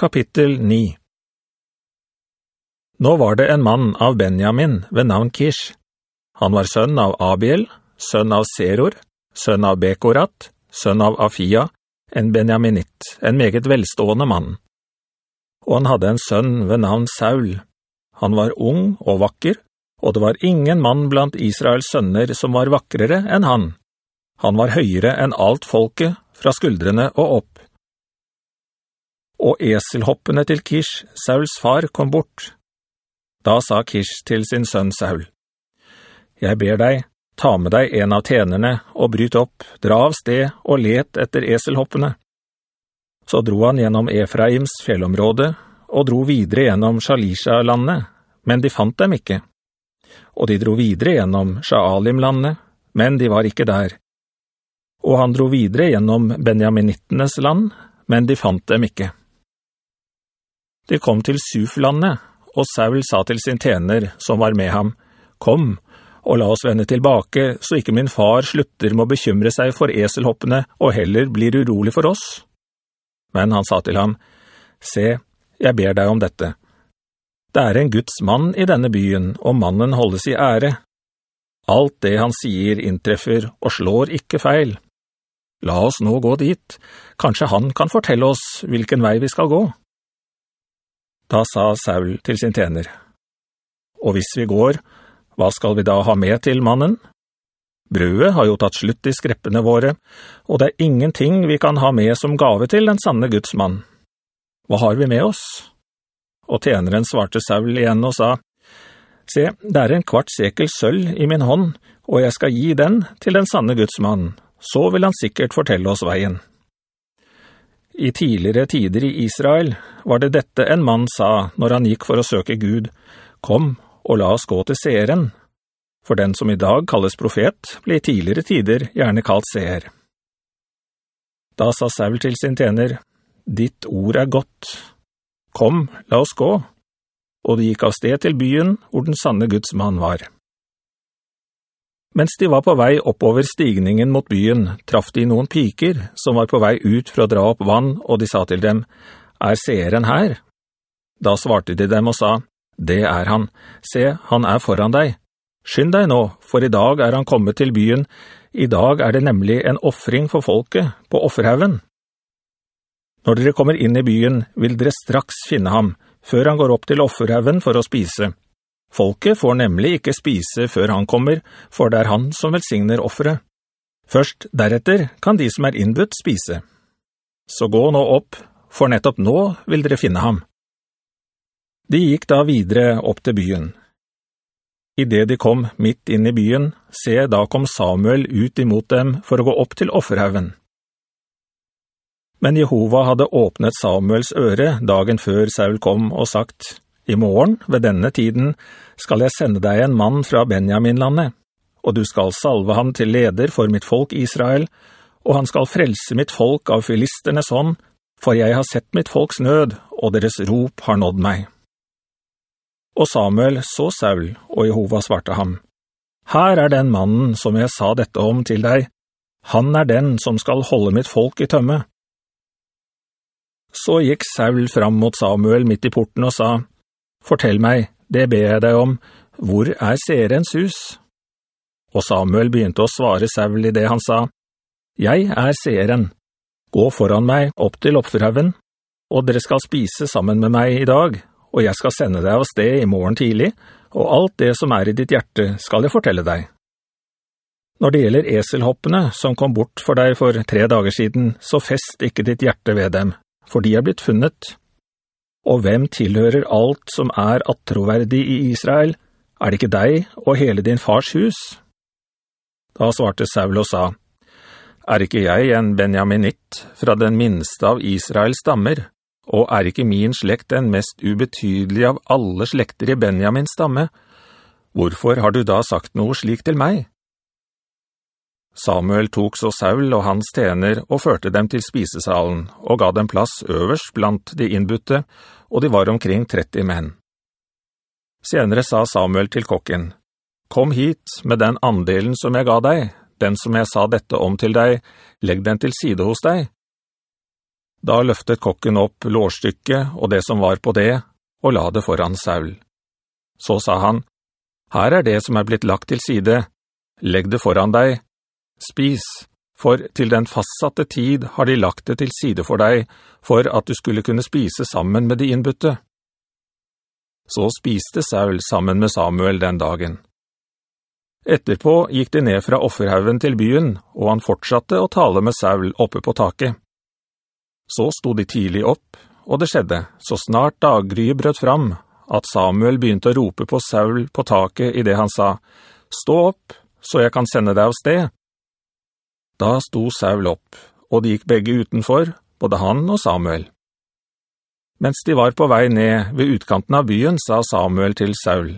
Kapittel 9 Nå var det en mann av Benjamin ved navn Kish. Han var sønn av Abiel, sønn av Seror, sønn av Bekorat, sønn av Afia, en Benjaminitt, en meget velstående mann. Og han hadde en sønn ved navn Saul. Han var ung og vakker, og det var ingen mann blant Israels sønner som var vakrere enn han. Han var høyere enn alt folket, fra skuldrene og opp. Og eselhoppene til Kish, Sauls far, kom bort. Da sa Kish til sin sønn Saul, «Jeg ber deg, ta med deg en av tjenerne og bryt opp, dra av sted og let etter eselhoppene.» Så dro han gjennom Efraims fjellområde og dro videre gjennom Shalisha-landet, men de fant dem ikke. Og de dro videre gjennom Shaalim-landet, men de var ikke der og han dro videre gjennom Benjaminittenes land, men de fant dem ikke. De kom til Suflandet, og Saul sa til sin tjener, som var med ham, «Kom, og la oss vende tilbake, så ikke min far slutter med å bekymre seg for eselhoppene, og heller blir urolig for oss.» Men han sa til ham, «Se, jeg ber deg om dette. Det er en Guds mann i denne byen, og mannen holdes i ære. Alt det han sier inntreffer, og slår ikke feil.» La oss nå gå dit. Kanskje han kan fortelle oss hvilken vei vi skal gå. Da sa Saul til sin tjener, «Og hvis vi går, hva skal vi da ha med til mannen? Brødet har jo tatt slutt i skreppene våre, og det er ingenting vi kan ha med som gave til den sanne Guds mann. Hva har vi med oss?» Og tjeneren svarte Saul igjen og sa, «Se, det er en kvart sekel sølv i min hånd, og jeg skal gi den til den sanne Guds mann.» så vil han sikkert fortelle oss veien. I tidligere tider i Israel var det dette en mann sa når han gikk for å søke Gud, «Kom og la oss gå til seeren». For den som i dag kalles profet, ble i tidligere tider gjerne kalt seer. Da sa Saul til sin tjener, «Ditt ord er godt. Kom, la oss gå.» Og de gikk av sted til byen hvor den sanne Guds mann var. Mens de var på vei oppover stigningen mot byen, traff de noen piker som var på vei ut for å dra opp vann, og de sa til dem, «Er seeren her?» Da svarte de dem og sa, «Det er han. Se, han er foran deg. Skynd deg nå, for i dag er han kommet til byen. I dag er det nemlig en offring for folket på offerhaugen. Når dere kommer inn i byen, vil dere straks finne ham, før han går opp til offerhaugen for å spise.» Folket får nemlig ikke spise før han kommer, for det er han som velsigner offeret. Først deretter kan de som er innbudt spise. Så gå nå opp, for nettopp nå vil dere finne ham. De gikk da videre opp til byen. I det de kom midt inn i byen, se da kom Samuel ut imot dem for å gå opp til offerhaugen. Men Jehova hadde åpnet Samuels øre dagen før Saul kom og sagt, i morgen, ved denne tiden, skal jeg sende deg en mann fra Benjaminlandet, og du skal salve ham til leder for mitt folk Israel, og han skal frelse mitt folk av filisternes hånd, for jeg har sett mitt folks nød, og deres rop har nådd meg. Og Samuel så Saul, og Jehova svarte ham, «Her er den mannen som jeg sa dette om til deg. Han er den som skal holde mitt folk i tømme.» Så gikk Saul fram mot Samuel midt i porten og sa, Fortell meg, det ber jeg deg om, hvor er seerens hus? Og Samuel begynte å svare Saul i det han sa, «Jeg er seeren. Gå foran meg opp til oppforhaugen, og dere skal spise sammen med meg i dag, og jeg skal sende deg av sted i morgen tidlig, og alt det som er i ditt hjerte skal jeg fortelle deg.» Når det gjelder eselhoppene som kom bort for deg for tre dager siden, så fest ikke ditt hjerte ved dem, for de er blitt funnet. Og hvem tilhører alt som er attroverdig i Israel? Er det ikke deg og hele din fars hus? Da svarte Saul og sa, Er ikke jeg en benjaminitt fra den minste av Israels stammer, og er ikke min slekt den mest ubetydelige av alle slekter i Benjamins stamme? Hvorfor har du da sagt noe slik til meg? Samuel tok så Saul og hans tjener og førte dem til spisesalen og ga dem plass øverst blant de innbytte, og de var omkring 30 menn. Senere sa Samuel til kokken, «Kom hit med den andelen som jeg ga deg, den som jeg sa dette om til deg, legg den til side hos deg.» Da løftet kokken opp lårstykket og det som var på det, og la det foran Saul. Så sa han, «Her er det som er blitt lagt til side. Legg det foran deg. Spis, for til den fastsatte tid har de lagt det til side for deg, for at du skulle kunne spise sammen med de innbytte.» Så spiste Saul sammen med Samuel den dagen. Etterpå gikk de ned fra offerhaugen til byen, og han fortsatte å tale med Saul oppe på taket. Så sto de tidlig opp, og det skjedde, så snart daggryet brøt fram, at Samuel begynte å rope på Saul på taket i det han sa, «Stå opp, så jeg kan sende deg av sted.» Da sto Saul opp, og de gikk begge utenfor, både han og Samuel. Mens de var på vei ned ved utkanten av byen, sa Samuel til Saul,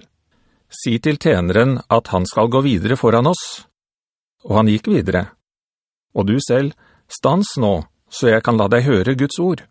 «Si til teneren at han skal gå videre foran oss.» Og han gikk videre. «Og du selv, stans nå, så jeg kan la deg høre Guds ord.»